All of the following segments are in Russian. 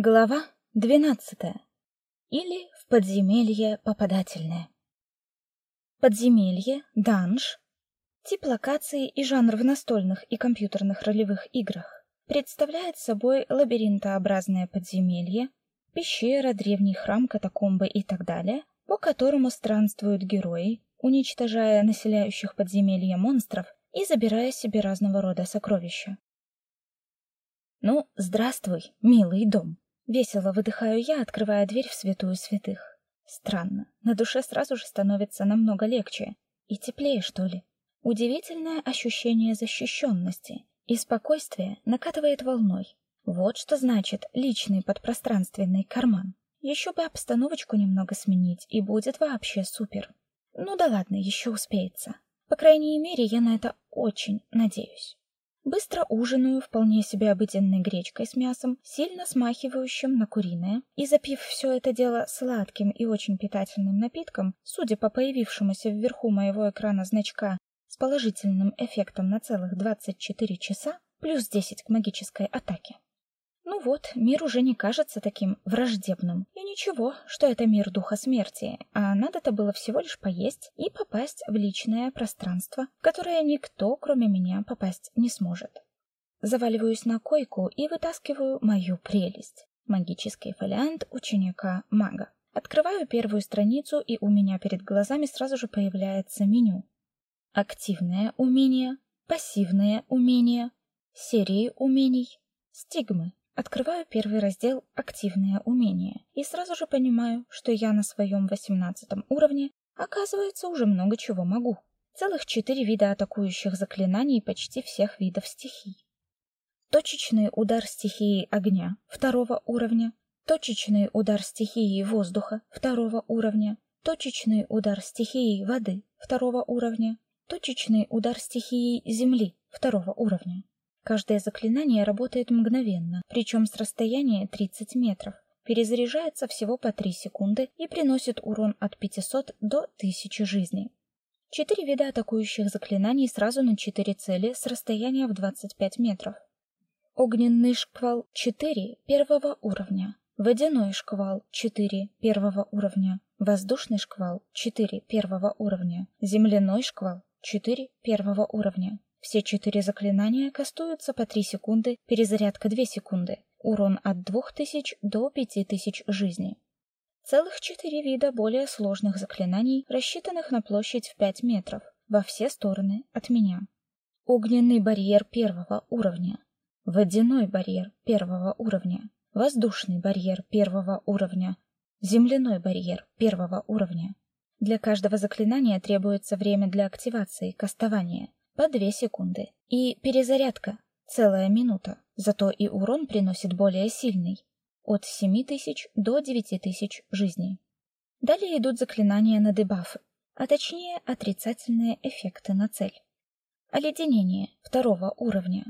Глава 12. Или в подземелье попадательное. Подземелье, данж, тип локации и жанр в настольных и компьютерных ролевых играх представляет собой лабиринтообразное подземелье, пещера, древний храм, катакомбы и так далее, по которому странствуют герои, уничтожая населяющих подземелье монстров и забирая себе разного рода сокровища. Ну, здравствуй, милый дом. Весело выдыхаю я, открывая дверь в святую святых. Странно, на душе сразу же становится намного легче и теплее, что ли. Удивительное ощущение защищенности и спокойствия накатывает волной. Вот что значит личный подпространственный карман. Еще бы обстановочку немного сменить, и будет вообще супер. Ну да ладно, еще успеется. По крайней мере, я на это очень надеюсь. Быстро ужинаю вполне себе обыденной гречкой с мясом, сильно смахивающим на куриное, и запив все это дело сладким и очень питательным напитком, судя по появившемуся вверху моего экрана значка с положительным эффектом на целых 24 часа, плюс 10 к магической атаке. Ну вот, мир уже не кажется таким враждебным. И ничего, что это мир духа смерти, а надо-то было всего лишь поесть и попасть в личное пространство, в которое никто, кроме меня, попасть не сможет. Заваливаюсь на койку и вытаскиваю мою прелесть. Магический фолиант ученика-мага. Открываю первую страницу, и у меня перед глазами сразу же появляется меню. Активное умение, пассивное умение, серии умений, стигмы. Открываю первый раздел «Активные умения» и сразу же понимаю, что я на своем восемнадцатом уровне, оказывается, уже много чего могу. Целых четыре вида атакующих заклинаний почти всех видов стихий. Точечный удар стихии огня второго уровня, точечный удар стихии воздуха второго уровня, точечный удар стихии воды второго уровня, точечный удар стихии земли второго уровня. Каждое заклинание работает мгновенно, причем с расстояния 30 метров. Перезаряжается всего по 3 секунды и приносит урон от 500 до 1000 жизней. Четыре вида атакующих заклинаний сразу на четыре цели с расстояния в 25 метров. Огненный шквал 4 первого уровня. Водяной шквал 4 первого уровня. Воздушный шквал 4 первого уровня. Земляной шквал 4 первого уровня. Все четыре заклинания кастуются по 3 секунды, перезарядка 2 секунды. Урон от 2000 до 5000 жизней. Целых четыре вида более сложных заклинаний, рассчитанных на площадь в 5 метров, во все стороны от меня. Огненный барьер первого уровня, водяной барьер первого уровня, воздушный барьер первого уровня, земляной барьер первого уровня. Для каждого заклинания требуется время для активации кастования по 2 секунды. И перезарядка целая минута. Зато и урон приносит более сильный от 7000 до 9000 жизней. Далее идут заклинания на дебафы, а точнее отрицательные эффекты на цель. Оледенение второго уровня,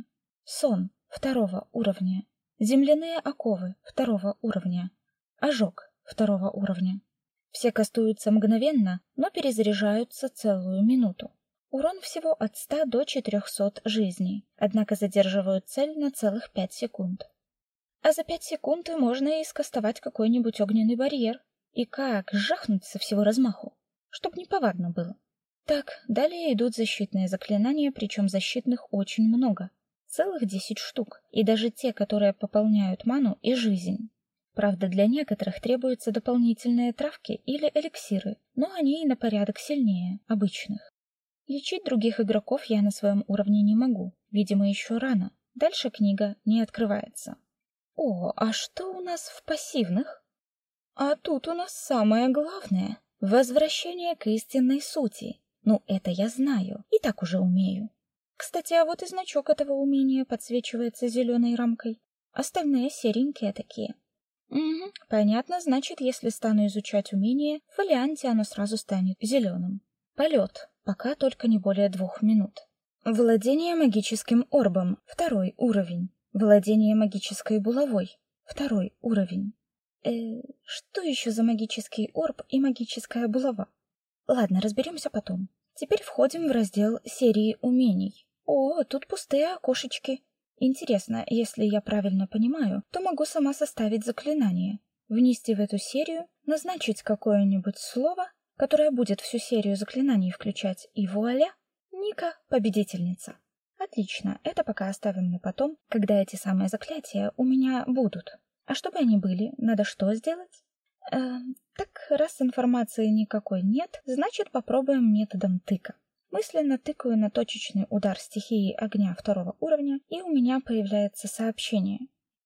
сон второго уровня, земляные оковы второго уровня, ожог второго уровня. Все кастуются мгновенно, но перезаряжаются целую минуту. Урон всего от 100 до 400 жизней, однако задерживают цель на целых 5 секунд. А за 5 секунд можно и скастовать какой-нибудь огненный барьер. И как жахнуть со всего размаху, чтоб не повадно было. Так, далее идут защитные заклинания, причем защитных очень много. Целых 10 штук, и даже те, которые пополняют ману и жизнь. Правда, для некоторых требуются дополнительные травки или эликсиры, но они и на порядок сильнее обычных. Лечить других игроков я на своем уровне не могу. Видимо, еще рано. Дальше книга не открывается. О, а что у нас в пассивных? А тут у нас самое главное возвращение к истинной сути. Ну, это я знаю, и так уже умею. Кстати, а вот и значок этого умения подсвечивается зеленой рамкой. Остальные серенькие такие. Угу, понятно, значит, если стану изучать умение, в фолианте оно сразу станет зеленым. Полет. Пока только не более двух минут. Владение магическим орбом. Второй уровень. Владение магической булавой. Второй уровень. Э, что еще за магический орб и магическая булава? Ладно, разберемся потом. Теперь входим в раздел серии умений. О, тут пустые окошечки. Интересно, если я правильно понимаю, то могу сама составить заклинание, внести в эту серию, назначить какое-нибудь слово, которое будет всю серию заклинаний включать, и вуаля, Ника победительница. Отлично, это пока оставим на потом, когда эти самые заклятия у меня будут. А чтобы они были, надо что сделать? Э, так, раз информации никакой нет, значит попробуем методом тыка. Мысленно тыкаю на точечный удар стихии огня второго уровня, и у меня появляется сообщение.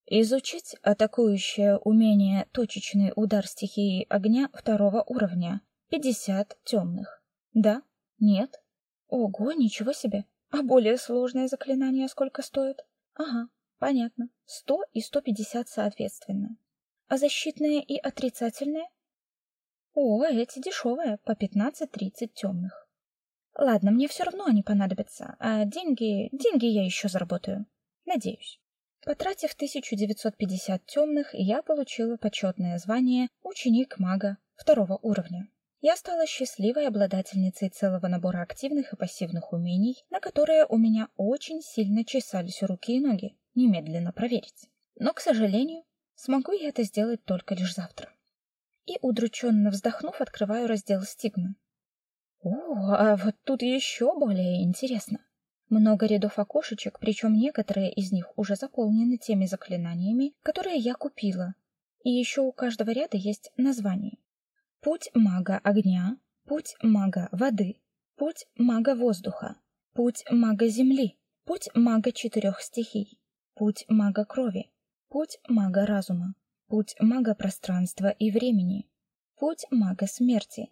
Изучить атакующее умение точечный удар стихии огня второго уровня. 50 темных. Да? Нет? Ого, ничего себе. А более сложное заклинание сколько стоит? Ага, понятно. 100 и 150 соответственно. А защитное и отрицательное? О, эти дешевые, по 15-30 темных. Ладно, мне все равно они понадобятся, а деньги, деньги я еще заработаю. Надеюсь. Потратив 1950 темных, я получила почетное звание ученик мага второго уровня. Я стала счастливой обладательницей целого набора активных и пассивных умений, на которые у меня очень сильно чесались руки и ноги. Немедленно проверить. Но, к сожалению, смогу я это сделать только лишь завтра. И удрученно вздохнув, открываю раздел стигмы. О, а вот тут еще более интересно. Много рядов окошечек, причем некоторые из них уже заполнены теми заклинаниями, которые я купила. И еще у каждого ряда есть название. Путь мага огня, путь мага воды, путь мага воздуха, путь мага земли, путь мага четырех стихий, путь мага крови, путь мага разума, путь мага пространства и времени, путь мага смерти,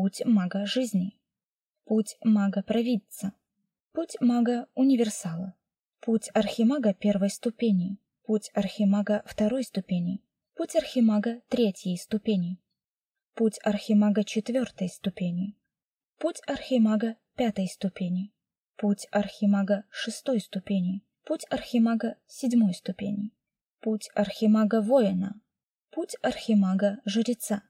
Путь мага жизни. Путь мага-провидца. Путь мага-универсала. Путь архимага первой ступени. Путь архимага второй ступени. Путь архимага третьей ступени. Путь архимага четвертой ступени. Путь архимага пятой ступени. Путь архимага шестой ступени. Путь архимага седьмой ступени. Путь архимага воина. Путь архимага жреца.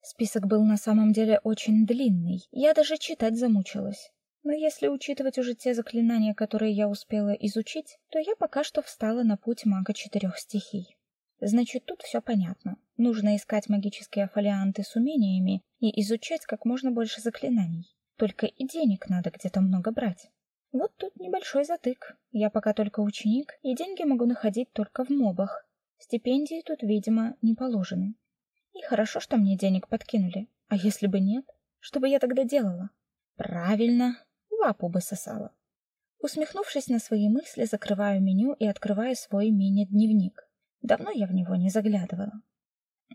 Список был на самом деле очень длинный. Я даже читать замучилась. Но если учитывать уже те заклинания, которые я успела изучить, то я пока что встала на путь мага четырех стихий. Значит, тут все понятно. Нужно искать магические фолианты с умениями и изучать как можно больше заклинаний. Только и денег надо где-то много брать. Вот тут небольшой затык. Я пока только ученик, и деньги могу находить только в мобах. Стипендии тут, видимо, не положены. И хорошо, что мне денег подкинули. А если бы нет, что бы я тогда делала? Правильно, лапу бы сосала. Усмехнувшись на свои мысли, закрываю меню и открываю свой мини-дневник. Давно я в него не заглядывала.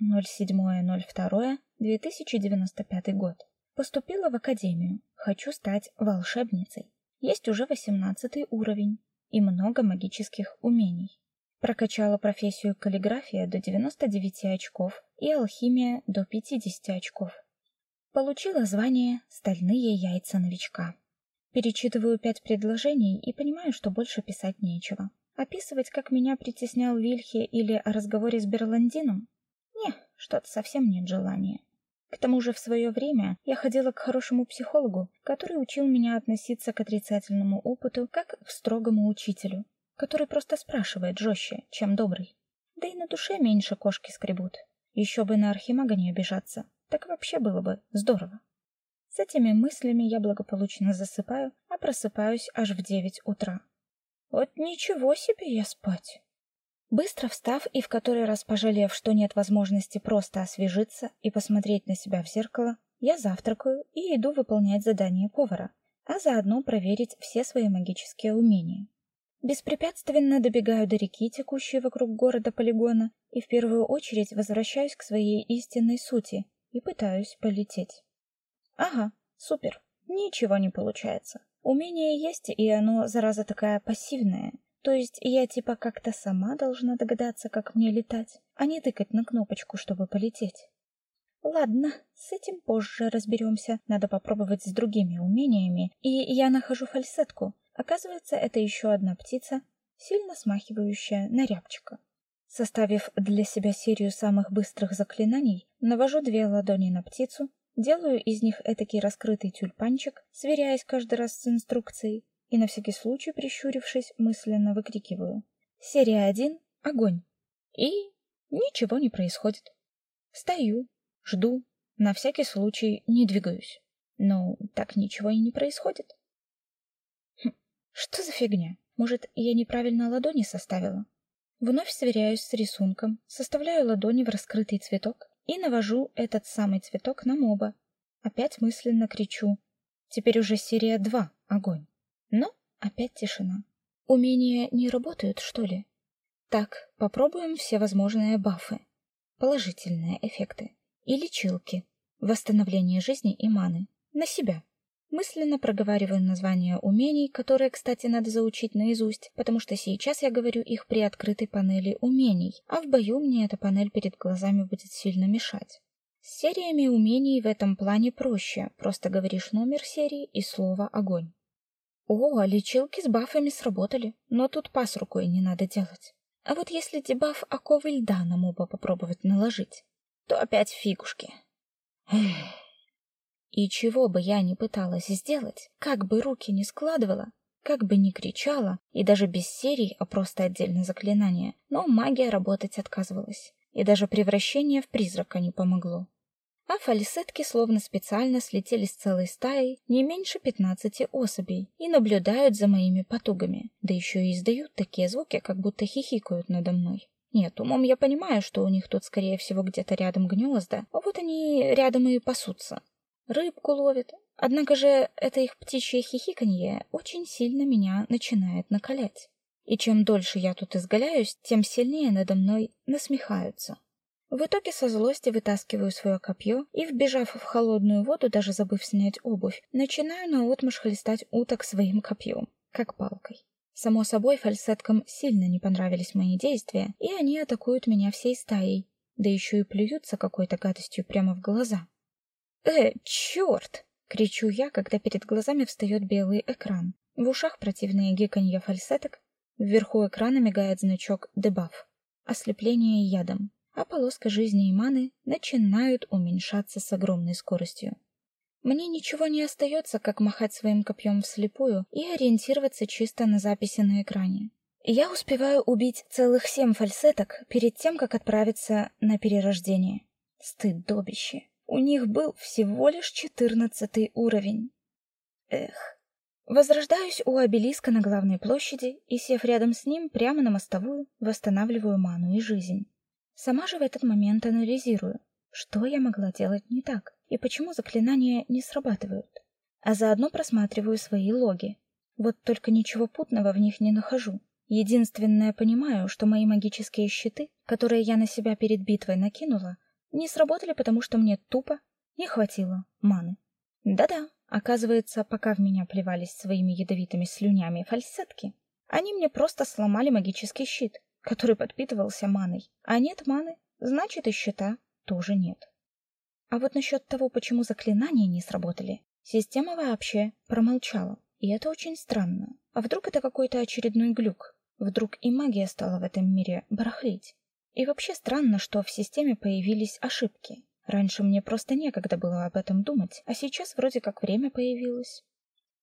07.02.2095 год. Поступила в академию. Хочу стать волшебницей. Есть уже 18 уровень и много магических умений. Прокачала профессию каллиграфия до 99 очков и алхимия до 50 очков. Получила звание «Стальные яйца новичка». Перечитываю пять предложений и понимаю, что больше писать нечего. Описывать, как меня притеснял Вильхи или о разговоре с Берландином? Что-то совсем нет желания. К тому же в свое время я ходила к хорошему психологу, который учил меня относиться к отрицательному опыту как к строгому учителю, который просто спрашивает жестче, чем добрый. Да и на душе меньше кошки скребут. Еще бы на архимага не обижаться. Так вообще было бы здорово. С этими мыслями я благополучно засыпаю, а просыпаюсь аж в девять утра. Вот ничего себе я спать. Быстро встав и в который раз пожалев, что нет возможности просто освежиться и посмотреть на себя в зеркало, я завтракаю и иду выполнять задание повара, а заодно проверить все свои магические умения. Беспрепятственно добегаю до реки, текущей вокруг города полигона, и в первую очередь возвращаюсь к своей истинной сути и пытаюсь полететь. Ага, супер. Ничего не получается. Умение есть, и оно, зараза, такая пассивная. То есть я типа как-то сама должна догадаться, как мне летать, а не тыкать на кнопочку, чтобы полететь. Ладно, с этим позже разберемся. Надо попробовать с другими умениями. И я нахожу фальсетку, Оказывается, это еще одна птица, сильно смахивающая на рябчика. Составив для себя серию самых быстрых заклинаний, навожу две ладони на птицу, делаю из них этакий раскрытый тюльпанчик, сверяясь каждый раз с инструкцией, и на всякий случай, прищурившись, мысленно выкрикиваю. Серия 1 огонь. И ничего не происходит. Стою, жду, на всякий случай не двигаюсь. Но так ничего и не происходит. Хм, что за фигня? Может, я неправильно ладони составила? Вновь сверяюсь с рисунком, составляю ладони в раскрытый цветок и навожу этот самый цветок на моба. Опять мысленно кричу. Теперь уже серия 2 огонь. Но опять тишина. Умения не работают, что ли? Так, попробуем все возможные бафы. Положительные эффекты. И лечилки. Восстановление жизни и маны. На себя. Мысленно проговариваю названия умений, которые, кстати, надо заучить наизусть, потому что сейчас я говорю их при открытой панели умений, а в бою мне эта панель перед глазами будет сильно мешать. С сериями умений в этом плане проще, просто говоришь номер серии и слово «огонь». О, лечилки с бафами сработали, но тут пас рукой не надо делать. А вот если дебаф оковы льда на моба попробовать наложить, то опять фигушки. Эх. И чего бы я ни пыталась сделать, как бы руки ни складывала, как бы ни кричала, и даже без серий, а просто отдельно заклинание, но магия работать отказывалась, и даже превращение в призрака не помогло. А фальсетки словно специально слетели с целой стаей, не меньше пятнадцати особей, и наблюдают за моими потугами, да еще и издают такие звуки, как будто хихикают надо мной. Нет, умом я понимаю, что у них тут, скорее всего, где-то рядом гнезда, а вот они рядом и пасутся рыбку ловит. Однако же это их птичье хихиканье очень сильно меня начинает накалять. И чем дольше я тут изгаляюсь, тем сильнее надо мной насмехаются. В итоге со злости вытаскиваю свое копье и, вбежав в холодную воду, даже забыв снять обувь, начинаю наотмашь хлестать уток своим копьем, как палкой. Само собой, фальсеткам сильно не понравились мои действия, и они атакуют меня всей стаей, да еще и плюются какой-то гадостью прямо в глаза. «Э, черт!» — кричу я, когда перед глазами встает белый экран. В ушах противные гиканье фальсеток, вверху экрана мигает значок «Дебаф» — ослепление ядом, а полоска жизни и маны начинают уменьшаться с огромной скоростью. Мне ничего не остается, как махать своим копьем вслепую и ориентироваться чисто на записи на экране. Я успеваю убить целых семь фальсеток перед тем, как отправиться на перерождение. Стыдобище. У них был всего лишь четырнадцатый уровень. Эх. Возрождаюсь у обелиска на главной площади и, сев рядом с ним прямо на мостовую, восстанавливаю ману и жизнь. Сама же в этот момент анализирую, что я могла делать не так и почему заклинания не срабатывают. А заодно просматриваю свои логи. Вот только ничего путного в них не нахожу. Единственное, понимаю, что мои магические щиты, которые я на себя перед битвой накинула, не сработали, потому что мне тупо не хватило маны. Да-да, оказывается, пока в меня плевались своими ядовитыми слюнями фальсетки, они мне просто сломали магический щит, который подпитывался маной. А нет маны, значит и щита тоже нет. А вот насчет того, почему заклинания не сработали, система вообще промолчала. И это очень странно. А вдруг это какой-то очередной глюк? Вдруг и магия стала в этом мире барахлить? И вообще странно, что в системе появились ошибки. Раньше мне просто некогда было об этом думать, а сейчас вроде как время появилось.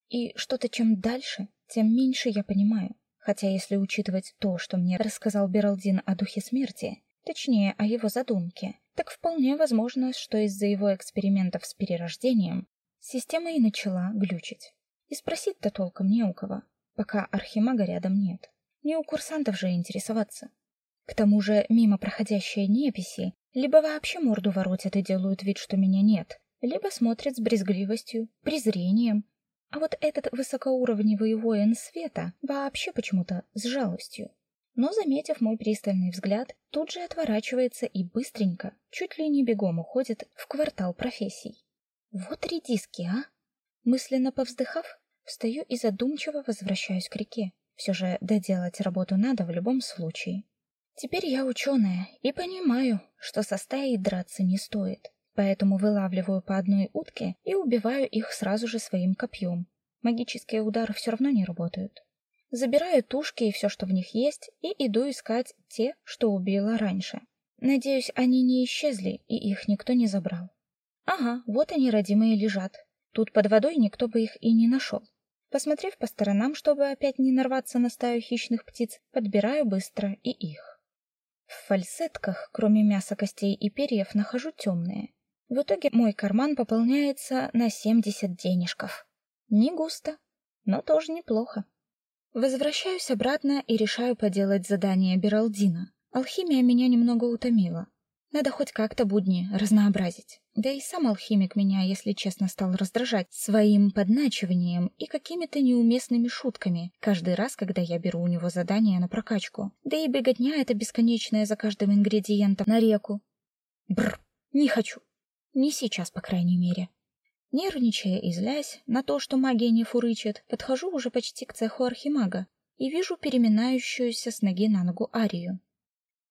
И что-то чем дальше, тем меньше я понимаю. Хотя если учитывать то, что мне рассказал Бералдин о духе смерти, точнее, о его задумке, так вполне возможно, что из-за его экспериментов с перерождением система и начала глючить. И спросить-то толком не у кого, пока архимага рядом нет. Не у курсантов же интересоваться. К тому же мимо проходящие неписи либо вообще морду воротят и делают вид, что меня нет, либо смотрят с брезгливостью, презрением. А вот этот высокоуровневый воин света вообще почему-то с жалостью. Но, заметив мой пристальный взгляд, тут же отворачивается и быстренько, чуть ли не бегом уходит в квартал профессий. Вот редиски, а! Мысленно повздыхав, встаю и задумчиво возвращаюсь к реке. Все же доделать работу надо в любом случае. Теперь я ученая и понимаю, что со стаей драться не стоит. Поэтому вылавливаю по одной утке и убиваю их сразу же своим копьем. Магические удары все равно не работают. Забираю тушки и все, что в них есть, и иду искать те, что убила раньше. Надеюсь, они не исчезли, и их никто не забрал. Ага, вот они, родимые, лежат. Тут под водой никто бы их и не нашел. Посмотрев по сторонам, чтобы опять не нарваться на стаю хищных птиц, подбираю быстро и их. В фальсетках, кроме мяса, костей и перьев, нахожу темные. В итоге мой карман пополняется на 70 денежков. Не густо, но тоже неплохо. Возвращаюсь обратно и решаю поделать задание Бералдина. Алхимия меня немного утомила. Надо хоть как-то будни разнообразить. Да и сам алхимик меня, если честно, стал раздражать своим подначиванием и какими-то неуместными шутками каждый раз, когда я беру у него задание на прокачку. Да и беготня эта бесконечная за каждым ингредиентом на реку. Бр, не хочу. Не сейчас, по крайней мере. Нервничая и злясь на то, что магия не фурычит, подхожу уже почти к цеху архимага и вижу переминающуюся с ноги на ногу Арию.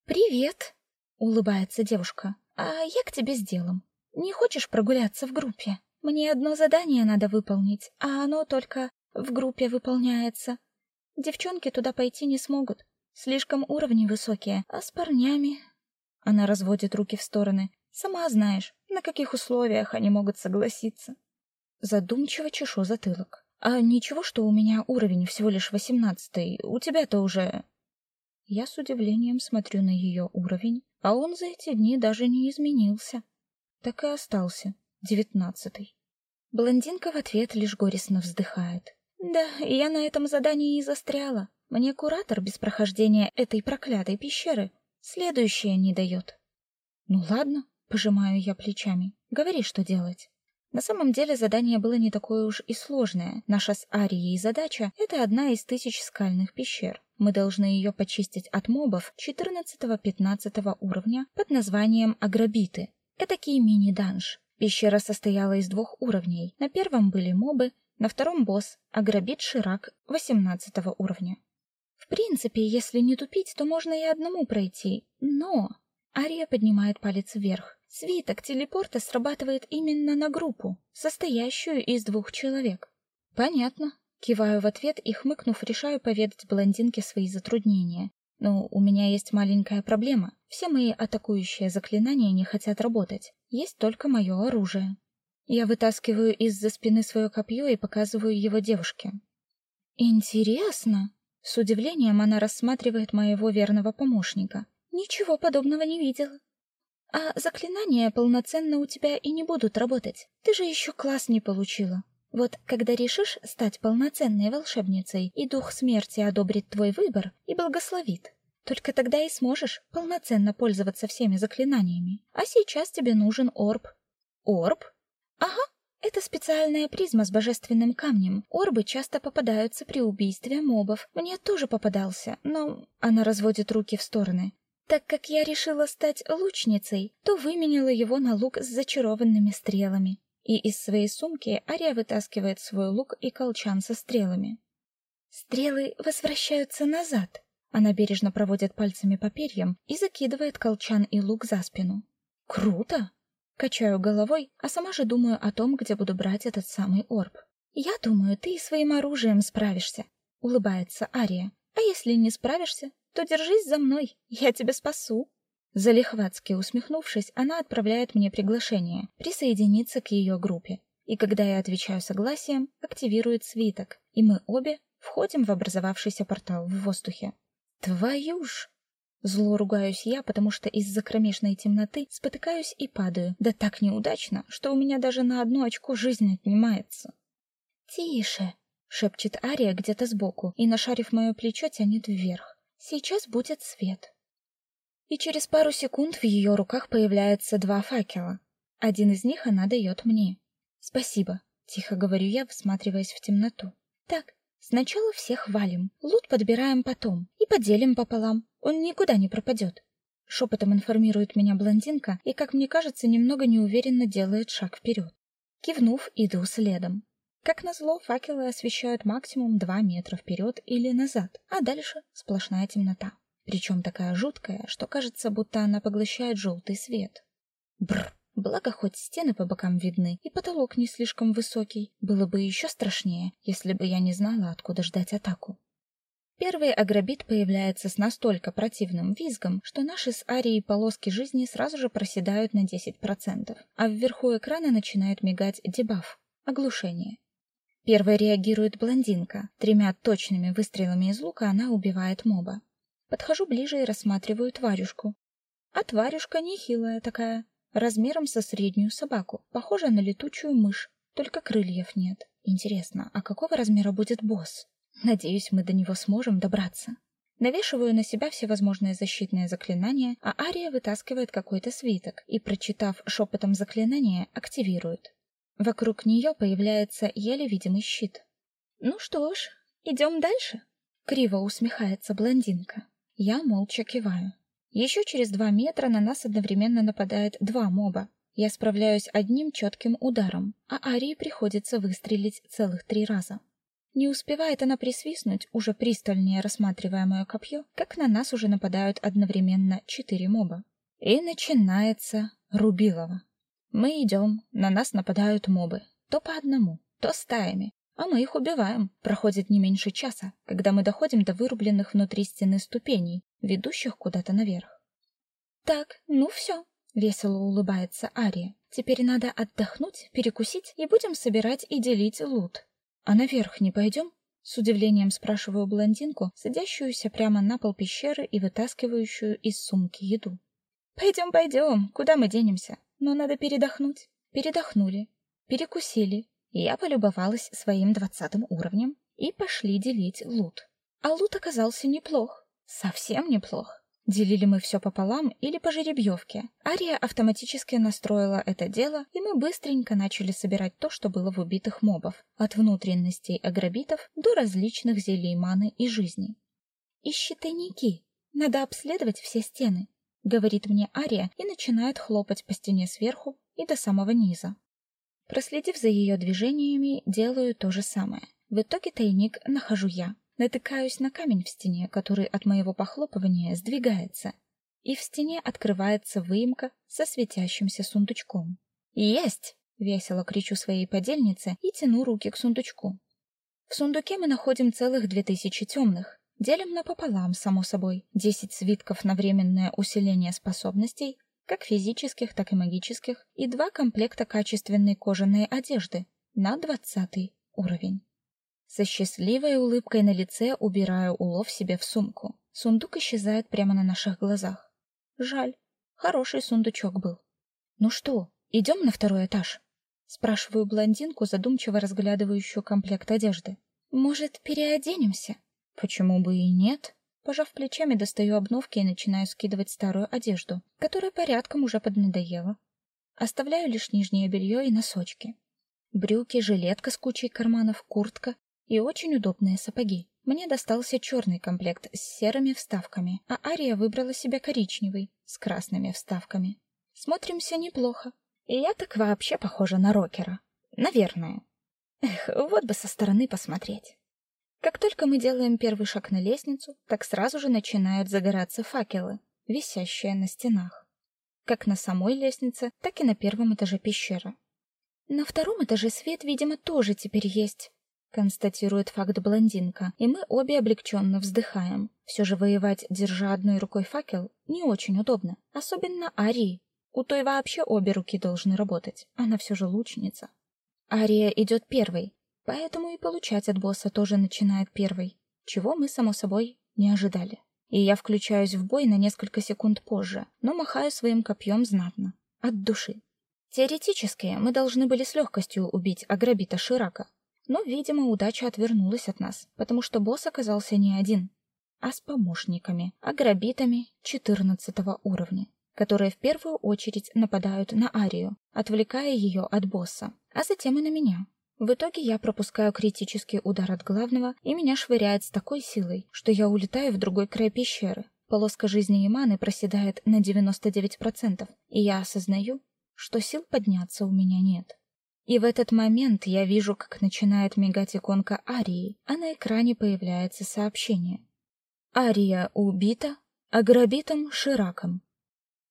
«Привет!» — улыбается девушка. «А я к тебе с делом. Не хочешь прогуляться в группе? Мне одно задание надо выполнить, а оно только в группе выполняется. Девчонки туда пойти не смогут. Слишком уровни высокие, а с парнями...» Она разводит руки в стороны. Сама знаешь, на каких условиях они могут согласиться. Задумчиво чешу затылок. А ничего, что у меня уровень всего лишь восемнадцатый, у тебя-то уже... Я с удивлением смотрю на ее уровень, а он за эти дни даже не изменился. Так и остался, девятнадцатый. Блондинка в ответ лишь горестно вздыхает. Да, я на этом задании и застряла. Мне куратор без прохождения этой проклятой пещеры следующее не дает. Ну ладно, Пожимаю я плечами. Говори, что делать. На самом деле задание было не такое уж и сложное. Наша с Арией задача — это одна из тысяч скальных пещер. Мы должны ее почистить от мобов 14-15 уровня под названием Агробиты. Это мини-данж. Пещера состояла из двух уровней. На первом были мобы, на втором босс, Агробит Ширак 18 уровня. В принципе, если не тупить, то можно и одному пройти, но... Ария поднимает палец вверх. Свиток телепорта срабатывает именно на группу, состоящую из двух человек. Понятно. Киваю в ответ и, хмыкнув, решаю поведать блондинке свои затруднения. Но у меня есть маленькая проблема. Все мои атакующие заклинания не хотят работать. Есть только мое оружие. Я вытаскиваю из-за спины свое копье и показываю его девушке. Интересно. С удивлением она рассматривает моего верного помощника. Ничего подобного не видела. А заклинания полноценно у тебя и не будут работать. Ты же еще класс не получила. Вот когда решишь стать полноценной волшебницей, и дух смерти одобрит твой выбор и благословит, только тогда и сможешь полноценно пользоваться всеми заклинаниями. А сейчас тебе нужен орб. Орб? Ага, это специальная призма с божественным камнем. Орбы часто попадаются при убийстве мобов. Мне тоже попадался, но она разводит руки в стороны. Так как я решила стать лучницей, то выменяла его на лук с зачарованными стрелами. И из своей сумки Ария вытаскивает свой лук и колчан со стрелами. Стрелы возвращаются назад. Она бережно проводит пальцами по перьям и закидывает колчан и лук за спину. Круто. Качаю головой, а сама же думаю о том, где буду брать этот самый орб. Я думаю, ты своим оружием справишься, улыбается Ария. А если не справишься, то держись за мной, я тебя спасу. Залихватски усмехнувшись, она отправляет мне приглашение присоединиться к ее группе. И когда я отвечаю согласием, активирует свиток, и мы обе входим в образовавшийся портал в воздухе. Твою ж! Зло ругаюсь я, потому что из-за кромешной темноты спотыкаюсь и падаю, да так неудачно, что у меня даже на одно очко жизнь отнимается. «Тише!» — шепчет Ария где-то сбоку и, нашарив мое плечо, тянет вверх. Сейчас будет свет. И через пару секунд в ее руках появляются два факела. Один из них она дает мне. Спасибо, тихо говорю я, всматриваясь в темноту. Так, сначала всех валим, лут подбираем потом и поделим пополам. Он никуда не пропадет. Шепотом информирует меня блондинка и, как мне кажется, немного неуверенно делает шаг вперед. Кивнув, иду следом. Как назло, факелы освещают максимум два метра вперед или назад, а дальше сплошная темнота. Причем такая жуткая, что кажется, будто она поглощает желтый свет. Бр. Благо хоть стены по бокам видны, и потолок не слишком высокий. Было бы еще страшнее, если бы я не знала, откуда ждать атаку. Первый агробит появляется с настолько противным визгом, что наши с Арией полоски жизни сразу же проседают на 10%, а вверху экрана начинает мигать дебаф — оглушение. Первой реагирует блондинка. Тремя точными выстрелами из лука она убивает моба. Подхожу ближе и рассматриваю тварюшку. А тварюшка нехилая такая, размером со среднюю собаку, похожа на летучую мышь, только крыльев нет. Интересно, а какого размера будет босс? Надеюсь, мы до него сможем добраться. Навешиваю на себя всевозможные защитные заклинания, а Ария вытаскивает какой-то свиток и, прочитав шепотом заклинание, активирует. Вокруг нее появляется еле видимый щит. Ну что ж, идем дальше. Криво усмехается блондинка. Я молча киваю. Еще через два метра на нас одновременно нападает два моба. Я справляюсь одним четким ударом, а Арии приходится выстрелить целых три раза. Не успевает она присвистнуть, уже пристальнее рассматривая мое копье, как на нас уже нападают одновременно четыре моба. И начинается Рубилова. Мы идем, на нас нападают мобы, то по одному, то стаями, а мы их убиваем. Проходит не меньше часа, когда мы доходим до вырубленных внутри стены ступеней, ведущих куда-то наверх. Так, ну все, весело улыбается Ария. Теперь надо отдохнуть, перекусить и будем собирать и делить лут. А наверх не пойдем? С удивлением спрашиваю блондинку, садящуюся прямо на пол пещеры и вытаскивающую из сумки еду. Пойдем, пойдем, куда мы денемся? Но надо передохнуть. Передохнули, перекусили. Я полюбовалась своим двадцатым уровнем и пошли делить лут. А лут оказался неплох, совсем неплох. Делили мы все пополам или по жеребьевке. Ария автоматически настроила это дело, и мы быстренько начали собирать то, что было в убитых мобов, от внутренностей агробитов до различных зелий маны и жизни. Ищи тайники. Надо обследовать все стены говорит мне Ария и начинает хлопать по стене сверху и до самого низа. Проследив за ее движениями, делаю то же самое. В итоге тайник нахожу я. Натыкаюсь на камень в стене, который от моего похлопывания сдвигается, и в стене открывается выемка со светящимся сундучком. «Есть!» — весело кричу своей подельнице и тяну руки к сундучку. В сундуке мы находим целых две тысячи темных, Делим напополам, само собой, 10 свитков на временное усиление способностей, как физических, так и магических, и два комплекта качественной кожаной одежды на двадцатый уровень. Со счастливой улыбкой на лице убираю улов себе в сумку. Сундук исчезает прямо на наших глазах. Жаль, хороший сундучок был. Ну что, идем на второй этаж? Спрашиваю блондинку, задумчиво разглядывающую комплект одежды. Может, переоденемся? Почему бы и нет? Пожав плечами, достаю обновки и начинаю скидывать старую одежду, которая порядком уже поднадоела. Оставляю лишь нижнее белье и носочки. Брюки, жилетка с кучей карманов, куртка и очень удобные сапоги. Мне достался черный комплект с серыми вставками, а Ария выбрала себе коричневый с красными вставками. Смотримся неплохо. И я так вообще похожа на рокера. Наверное. Эх, вот бы со стороны посмотреть. Как только мы делаем первый шаг на лестницу, так сразу же начинают загораться факелы, висящие на стенах. Как на самой лестнице, так и на первом этаже пещеры. На втором этаже свет, видимо, тоже теперь есть, констатирует факт блондинка, и мы обе облегченно вздыхаем. Все же воевать, держа одной рукой факел, не очень удобно, особенно Арии. У той вообще обе руки должны работать. Она все же лучница. Ария идет первой, Поэтому и получать от босса тоже начинает первый, чего мы, само собой, не ожидали. И я включаюсь в бой на несколько секунд позже, но махаю своим копьем знатно, от души. Теоретически мы должны были с легкостью убить Аграбита Ширака, но, видимо, удача отвернулась от нас, потому что босс оказался не один, а с помощниками, аграбитами 14 уровня, которые в первую очередь нападают на Арию, отвлекая ее от босса, а затем и на меня. В итоге я пропускаю критический удар от главного, и меня швыряет с такой силой, что я улетаю в другой край пещеры. Полоска жизни и маны проседает на 99%, и я осознаю, что сил подняться у меня нет. И в этот момент я вижу, как начинает мигать иконка Арии, а на экране появляется сообщение. Ария убита агробитом Шираком.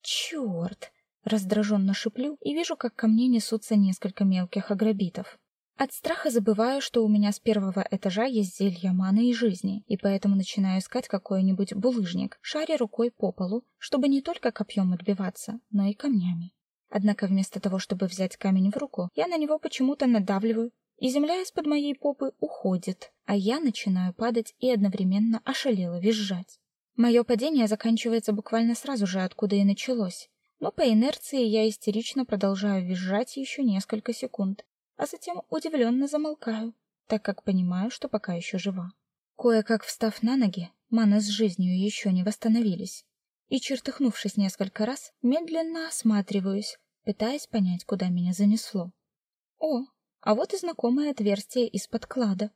Черт! Раздраженно шиплю и вижу, как ко мне несутся несколько мелких агробитов. От страха забываю, что у меня с первого этажа есть зелье маны и жизни, и поэтому начинаю искать какой-нибудь булыжник, шаря рукой по полу, чтобы не только копьем отбиваться, но и камнями. Однако вместо того, чтобы взять камень в руку, я на него почему-то надавливаю и земля из-под моей попы уходит, а я начинаю падать и одновременно ошалело визжать. Мое падение заканчивается буквально сразу же, откуда и началось. Но по инерции я истерично продолжаю визжать еще несколько секунд, а затем удивленно замолкаю, так как понимаю, что пока еще жива. Кое-как встав на ноги, маны с жизнью еще не восстановились, и чертыхнувшись несколько раз, медленно осматриваюсь, пытаясь понять, куда меня занесло. О, а вот и знакомое отверстие из-под клада.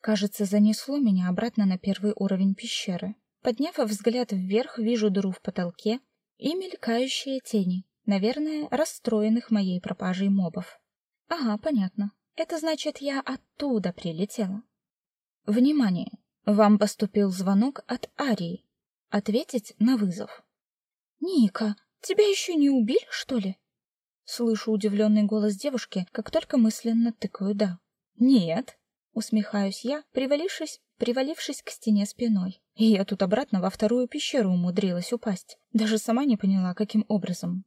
Кажется, занесло меня обратно на первый уровень пещеры. Подняв взгляд вверх, вижу дыру в потолке и мелькающие тени, наверное, расстроенных моей пропажей мобов. Ага, понятно. Это значит, я оттуда прилетела. Внимание! Вам поступил звонок от Арии. Ответить на вызов. Ника, тебя еще не убили, что ли? Слышу удивленный голос девушки, как только мысленно тыкаю да. Нет, усмехаюсь я, привалившись, привалившись к стене спиной. И я тут обратно во вторую пещеру умудрилась упасть. Даже сама не поняла, каким образом.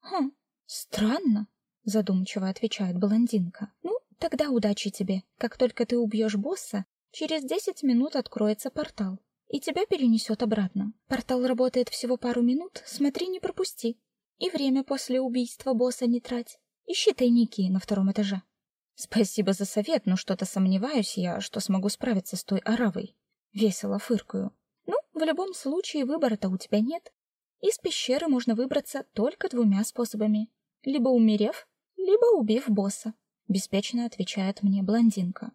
Хм, странно, задумчиво отвечает блондинка. Ну, тогда удачи тебе. Как только ты убьешь босса, через десять минут откроется портал, и тебя перенесет обратно. Портал работает всего пару минут, смотри, не пропусти. И время после убийства босса не трать. Ищи тайники на втором этаже. Спасибо за совет, но что-то сомневаюсь я, что смогу справиться с той оравой. Весело фыркаю. Ну, в любом случае выбора-то у тебя нет. Из пещеры можно выбраться только двумя способами: либо умерев, либо убив босса, беспечно отвечает мне блондинка.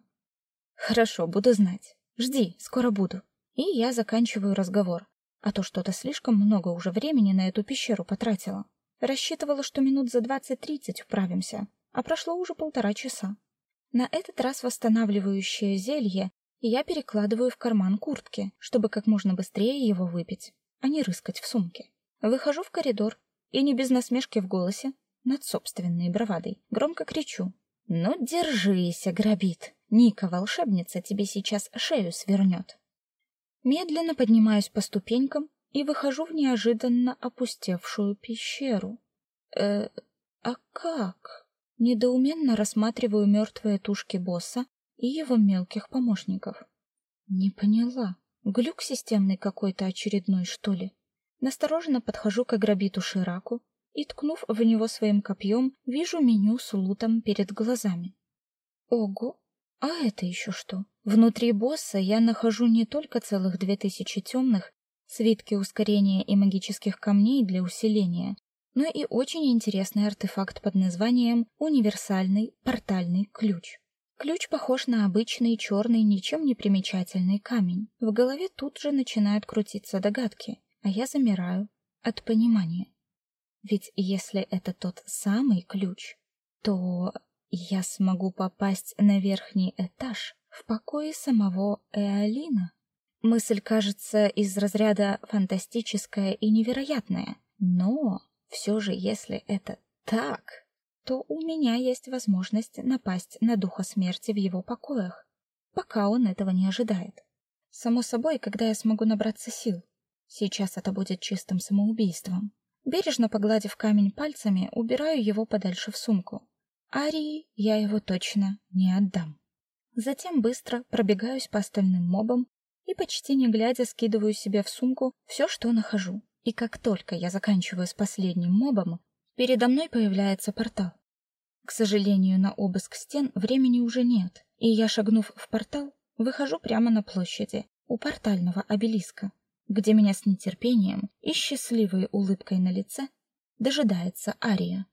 Хорошо, буду знать. Жди, скоро буду. И я заканчиваю разговор, а то что-то слишком много уже времени на эту пещеру потратила. Рассчитывала, что минут за двадцать-тридцать управимся, а прошло уже полтора часа. На этот раз восстанавливающее зелье я перекладываю в карман куртки, чтобы как можно быстрее его выпить, а не рыскать в сумке. Выхожу в коридор и не без насмешки в голосе, над собственной бравадой, громко кричу: "Ну держись, грабит. Ника, волшебница, тебе сейчас шею свернет!» Медленно поднимаюсь по ступенькам и выхожу в неожиданно опустевшую пещеру. Э, а как? Недоуменно рассматриваю мертвые тушки босса и его мелких помощников. Не поняла. Глюк системный какой-то очередной, что ли? Настороженно подхожу к грабиту Шираку и, ткнув в него своим копьем, вижу меню с лутом перед глазами. Ого! А это еще что? Внутри босса я нахожу не только целых две тысячи темных, свитки ускорения и магических камней для усиления, но и очень интересный артефакт под названием универсальный портальный ключ. Ключ похож на обычный черный, ничем не примечательный камень. В голове тут же начинают крутиться догадки, а я замираю от понимания. Ведь если это тот самый ключ, то я смогу попасть на верхний этаж в покое самого Эолина. Мысль кажется из разряда фантастическая и невероятная, но все же, если это так, то у меня есть возможность напасть на духа смерти в его покоях, пока он этого не ожидает. Само собой, когда я смогу набраться сил. Сейчас это будет чистым самоубийством. Бережно погладив камень пальцами, убираю его подальше в сумку. Арии я его точно не отдам. Затем быстро пробегаюсь по остальным мобам и почти не глядя скидываю себе в сумку все, что нахожу. И как только я заканчиваю с последним мобом, передо мной появляется портал. К сожалению, на обыск стен времени уже нет, и я, шагнув в портал, выхожу прямо на площади, у портального обелиска, где меня с нетерпением и счастливой улыбкой на лице дожидается Ария.